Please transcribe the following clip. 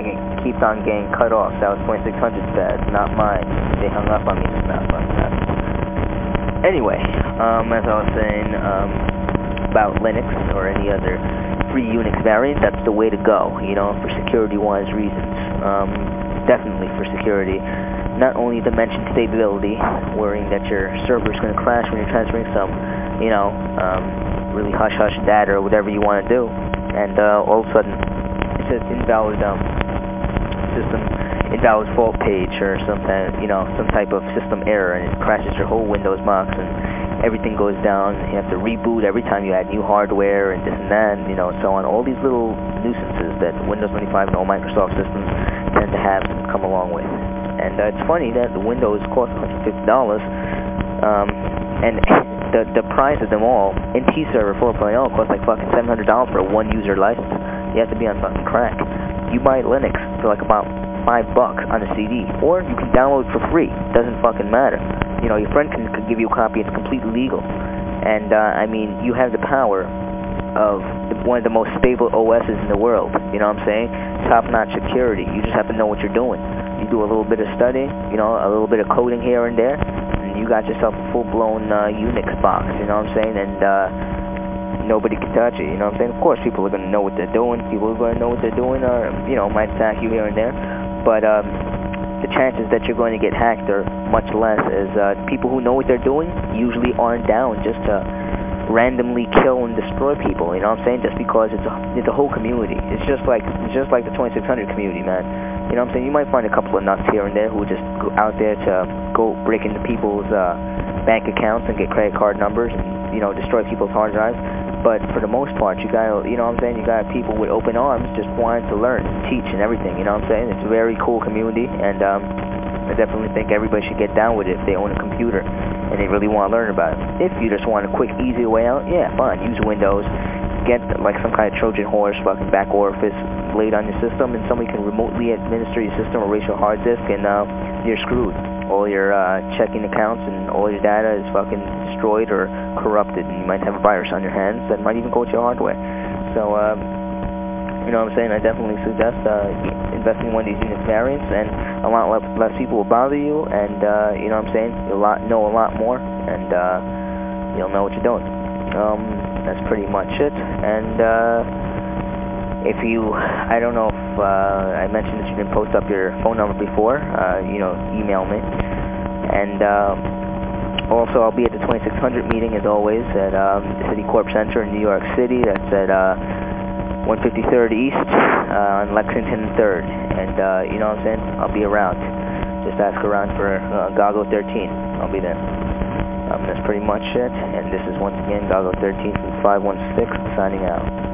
I get, keeps on getting cut off. That was 2600's bad, not mine. They hung up on me now. But, uh, anyway, um, as I was saying um, about Linux or any other free Unix variant, that's the way to go, you know, for security-wise reasons. Um, definitely for security. Not only to mention stability, worrying that your server is going to crash when you're transferring some, you know, um, really hush-hush data or whatever you want to do. And uh, all of a sudden, says invalid um, system, invalid fault page or some you know, some type of system error and it crashes your whole Windows box and everything goes down. You have to reboot every time you add new hardware and this and that, you know, and so on. All these little nuisances that Windows 95 and all Microsoft systems tend to have come along with. And uh, it's funny that the Windows costs $150, um, and the, the price of them all, NT Server 4.0 costs like fucking $700 for a one-user license. You have to be on fucking crack. You buy Linux for like about 5 bucks on a CD, or you can download for free. Doesn't fucking matter. You know, your friend can, can give you a copy. It's completely legal. And, uh, I mean, you have the power of one of the most stable OSs in the world. You know what I'm saying? Top-notch security. You just have to know what you're doing. You do a little bit of studying, you know, a little bit of coding here and there, and you got yourself a full-blown uh, Unix box, you know what I'm saying? And uh, nobody can touch it, you know what I'm saying? Of course, people are going to know what they're doing. People are going to know what they're doing or, you know, might attack you here and there. But um, the chances that you're going to get hacked are much less as uh, people who know what they're doing usually aren't down just to randomly kill and destroy people, you know what I'm saying? Just because it's a, it's a whole community. It's just like, it's just like the 2600 community, man. You know what I'm saying? You might find a couple of nuts here and there who are just go out there to go break into people's uh, bank accounts and get credit card numbers and, you know, destroy people's hard drives. But for the most part, you got, you know what I'm saying? You got people with open arms just wanting to learn, teach, and everything, you know what I'm saying? It's a very cool community, and um, I definitely think everybody should get down with it if they own a computer and they really want to learn about it. If you just want a quick, easy way out, yeah, fine, use Windows. Get like some kind of Trojan horse fucking back orifice laid on your system, and somebody can remotely administer your system or erase your hard disk, and uh, you're screwed. All your uh, checking accounts and all your data is fucking destroyed or corrupted, and you might have a virus on your hands that might even go to your hardware. So, um, you know what I'm saying? I definitely suggest uh, investing in one of these Unix variants, and a lot less, people will bother you, and uh, you know what I'm saying? You'll lot, know a lot more, and uh, you'll know what you're doing. Um, that's pretty much it. And uh, if you, I don't know if uh, I mentioned that you didn't post up your phone number before, uh, you know, email me. And uh, also, I'll be at the 2600 meeting as always at um, Citicorp Center in New York City. That's at uh, 153rd East uh, on Lexington 3rd. And uh, you know what I'm saying? I'll be around. Just ask around for uh, Goggo 13. I'll be there. Um, that's pretty much it. And this is once again Goggo 13 from 516 signing out.